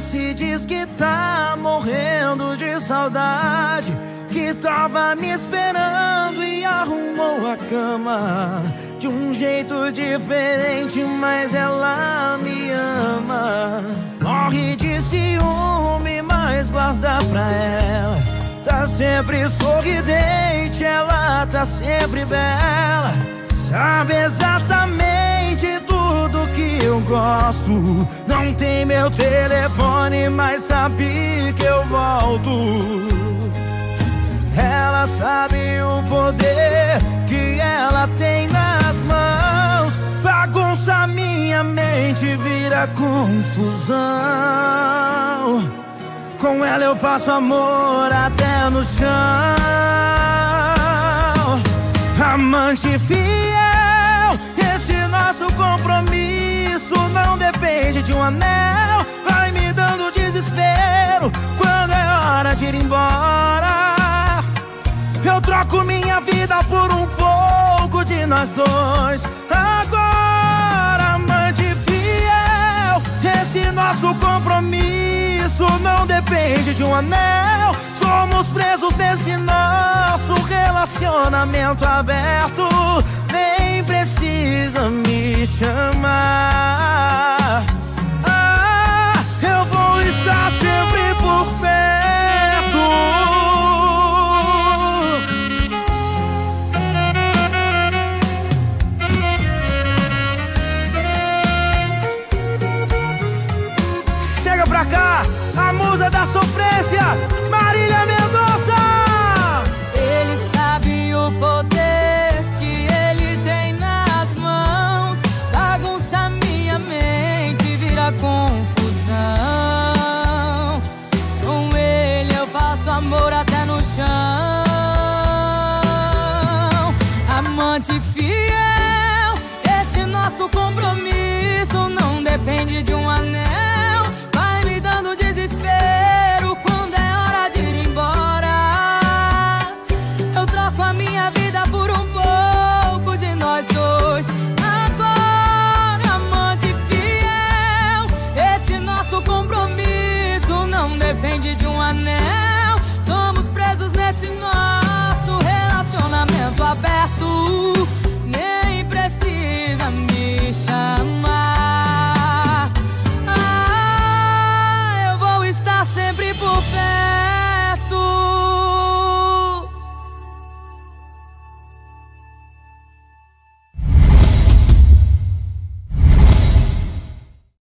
se diz que tá morrendo de saudade. Que tava me esperando e arrumou a cama de um jeito diferente, mas ela me ama. Morre de ciúme, mas guarda pra ela. Tá sempre sorridente, ela tá sempre bela. Sabe exatamente gosto. Não tem meu telefone, mas sabe que eu volto. Ela sabe o poder que ela tem nas mãos. Bagunça minha mente, vira confusão. Com ela eu faço amor até no chão. Amante fiel, de um anel. Vai me dando desespero quando é hora de ir embora. Eu troco minha vida por um pouco de nós dois. Agora, amante fiel, esse nosso compromisso não depende de um anel. Somos presos nesse nosso relacionamento aberto. Nem precisa me chamar. da sofrência, Marília Mendonça. Ele sabe o poder que ele tem nas mãos, bagunça minha mente, vira confusão. Com ele eu faço amor até no chão. Amante